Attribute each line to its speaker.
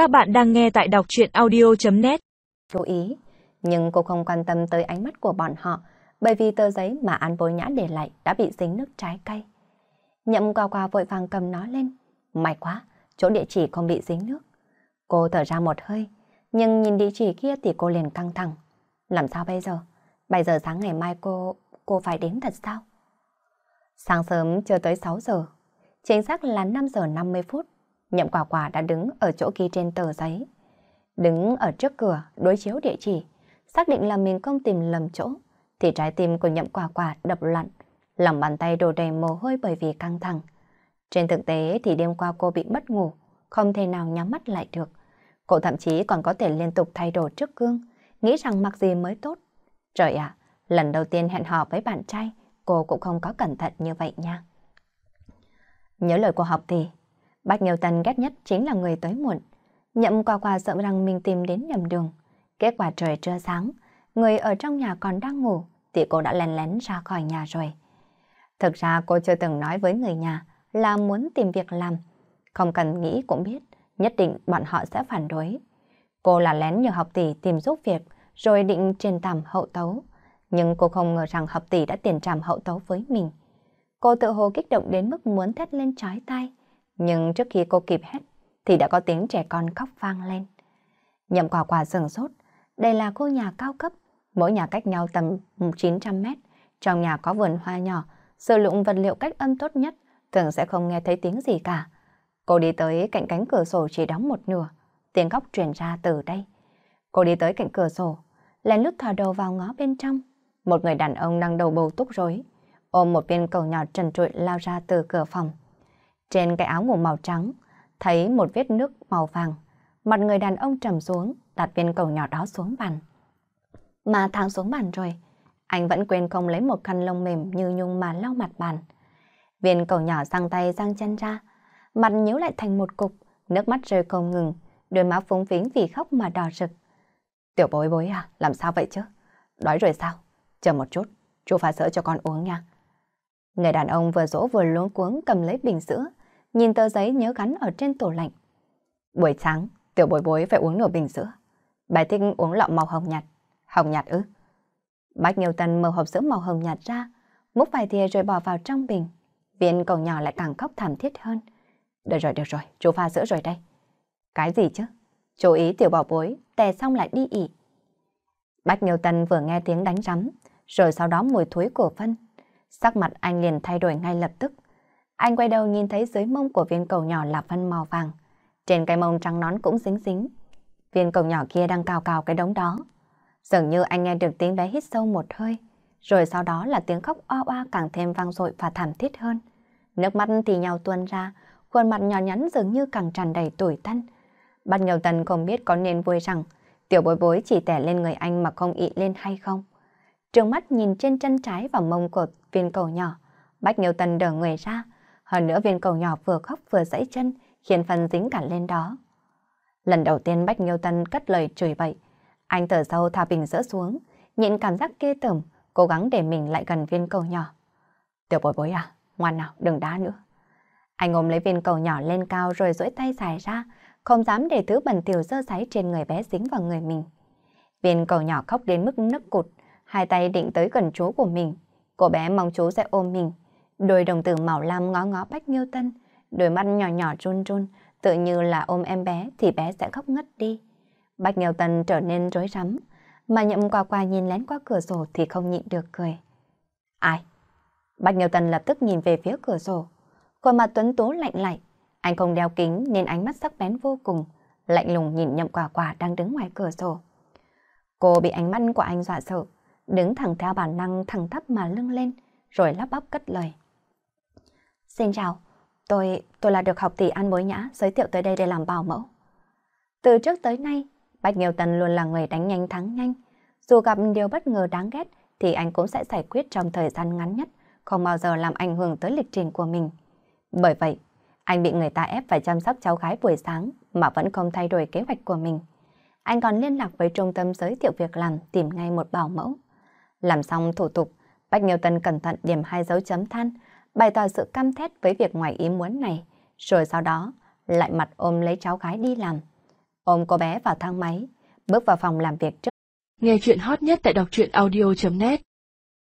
Speaker 1: Các bạn đang nghe tại đọc chuyện audio.net
Speaker 2: Chú ý, nhưng cô không quan tâm tới ánh mắt của bọn họ bởi vì tờ giấy mà An Bối Nhã để lại đã bị dính nước trái cây. Nhậm qua qua vội vàng cầm nó lên. May quá, chỗ địa chỉ không bị dính nước. Cô thở ra một hơi, nhưng nhìn địa chỉ kia thì cô liền căng thẳng. Làm sao bây giờ? bây giờ sáng ngày mai cô... cô phải đến thật sao? Sáng sớm chưa tới 6 giờ, chính xác là 5 giờ 50 phút. Nhậm quả quả đã đứng ở chỗ ghi trên tờ giấy. Đứng ở trước cửa, đối chiếu địa chỉ, xác định là mình không tìm lầm chỗ, thì trái tim của nhậm quả quả đập loạn, lòng bàn tay đổ đầy mồ hôi bởi vì căng thẳng. Trên thực tế thì đêm qua cô bị mất ngủ, không thể nào nhắm mắt lại được. Cô thậm chí còn có thể liên tục thay đồ trước gương, nghĩ rằng mặc gì mới tốt. Trời ạ, lần đầu tiên hẹn hò với bạn trai, cô cũng không có cẩn thận như vậy nha. Nhớ lời cô học thì, Bách Nghiêu Tân ghét nhất chính là người tới muộn. Nhậm qua qua sợ rằng mình tìm đến nhầm đường. Kết quả trời chưa sáng, người ở trong nhà còn đang ngủ, thì cô đã lén lén ra khỏi nhà rồi. Thực ra cô chưa từng nói với người nhà là muốn tìm việc làm. Không cần nghĩ cũng biết, nhất định bọn họ sẽ phản đối. Cô là lén nhờ học tỷ tìm giúp việc, rồi định truyền tàm hậu tấu. Nhưng cô không ngờ rằng học tỷ đã tiền tràm hậu tấu với mình. Cô tự hồ kích động đến mức muốn thét lên trái tay. Nhưng trước khi cô kịp hét, thì đã có tiếng trẻ con khóc vang lên. Nhậm quả quả sừng sốt, đây là khu nhà cao cấp, mỗi nhà cách nhau tầm 900 mét. Trong nhà có vườn hoa nhỏ, sử dụng vật liệu cách âm tốt nhất, thường sẽ không nghe thấy tiếng gì cả. Cô đi tới cạnh cánh cửa sổ chỉ đóng một nửa, tiếng khóc truyền ra từ đây. Cô đi tới cạnh cửa sổ, lén lút thò đầu vào ngó bên trong. Một người đàn ông đang đầu bầu túc rối, ôm một viên cầu nhỏ trần trụi lao ra từ cửa phòng. Trên cái áo ngủ màu trắng, thấy một vết nước màu vàng. Mặt người đàn ông trầm xuống, đặt viên cầu nhỏ đó xuống bàn. Mà thang xuống bàn rồi, anh vẫn quên không lấy một khăn lông mềm như nhung mà lau mặt bàn. Viên cầu nhỏ sang tay sang chân ra, mặt nhíu lại thành một cục, nước mắt rơi không ngừng, đôi má phúng phính vì khóc mà đỏ rực. Tiểu bối bối à, làm sao vậy chứ? Đói rồi sao? Chờ một chút, chú pha sữa cho con uống nha. Người đàn ông vừa dỗ vừa luống cuống cầm lấy bình sữa, nhìn tờ giấy nhớ gắn ở trên tủ lạnh. Buổi sáng, tiểu bối bối phải uống nửa bình sữa. Bài thích uống lọ màu hồng nhạt. Hồng nhạt ư? Bách Nghiêu Tân mở hộp sữa màu hồng nhạt ra, múc vài thìa rồi bỏ vào trong bình. Viên cậu nhỏ lại càng khóc thảm thiết hơn. Được rồi, được rồi, chú pha sữa rồi đây. Cái gì chứ? Chú ý tiểu bảo bối, tè xong lại đi ỉ. Bách Nghiêu Tân vừa nghe tiếng đánh rắm, rồi sau đó mùi thối của phân. Sắc mặt anh liền thay đổi ngay lập tức. Anh quay đầu nhìn thấy dưới mông của viên cầu nhỏ là phân màu vàng. Trên cái mông trắng nón cũng dính dính. Viên cầu nhỏ kia đang cào cào cái đống đó. Dường như anh nghe được tiếng bé hít sâu một hơi. Rồi sau đó là tiếng khóc oa oa càng thêm vang dội và thảm thiết hơn. Nước mắt thì nhau tuôn ra, khuôn mặt nhỏ nhắn dường như càng tràn đầy tuổi thân. Bắt nhiều tần không biết có nên vui rằng tiểu bối bối chỉ tẻ lên người anh mà không ị lên hay không. Trường mắt nhìn trên chân trái và mông của viên cầu nhỏ, Bách Nghiêu tần đỡ người ra, hơn nữa viên cầu nhỏ vừa khóc vừa dãy chân, khiến phần dính cả lên đó. Lần đầu tiên Bách Nghiêu Tân cất lời chửi bậy. Anh thở sâu thả bình sữa xuống, nhịn cảm giác kê tởm, cố gắng để mình lại gần viên cầu nhỏ. Tiểu bối bối à, ngoan nào, đừng đá nữa. Anh ôm lấy viên cầu nhỏ lên cao rồi duỗi tay dài ra, không dám để thứ bẩn tiểu dơ sáy trên người bé dính vào người mình. Viên cầu nhỏ khóc đến mức nức cụt, hai tay định tới gần chú của mình. Cô bé mong chú sẽ ôm mình, Đôi đồng tử màu lam ngó ngó Bách Nghiêu Tân, đôi mắt nhỏ nhỏ run run, tự như là ôm em bé thì bé sẽ khóc ngất đi. Bách Nghiêu Tân trở nên rối rắm, mà nhậm qua qua nhìn lén qua cửa sổ thì không nhịn được cười. Ai? Bách Nghiêu Tân lập tức nhìn về phía cửa sổ. Khuôn mặt tuấn tú lạnh lại. Anh không đeo kính nên ánh mắt sắc bén vô cùng, lạnh lùng nhìn nhậm quả quả đang đứng ngoài cửa sổ. Cô bị ánh mắt của anh dọa sợ, đứng thẳng theo bản năng thẳng thấp mà lưng lên, rồi lắp bắp cất lời. Xin chào, tôi tôi là được học tỷ An Bối Nhã giới thiệu tới đây để làm bảo mẫu. Từ trước tới nay, Bạch Nghiêu Tần luôn là người đánh nhanh thắng nhanh. Dù gặp điều bất ngờ đáng ghét thì anh cũng sẽ giải quyết trong thời gian ngắn nhất, không bao giờ làm ảnh hưởng tới lịch trình của mình. Bởi vậy, anh bị người ta ép phải chăm sóc cháu gái buổi sáng mà vẫn không thay đổi kế hoạch của mình. Anh còn liên lạc với trung tâm giới thiệu việc làm tìm ngay một bảo mẫu. Làm xong thủ tục, Bạch Nghiêu Tân cẩn thận điểm hai dấu chấm than, bày tỏ sự căm thét với việc ngoài ý muốn này, rồi sau đó lại mặt ôm lấy cháu gái đi làm. ôm cô bé vào thang máy, bước vào phòng làm việc trước.
Speaker 1: Nghe chuyện hot nhất tại đọc truyện audio.net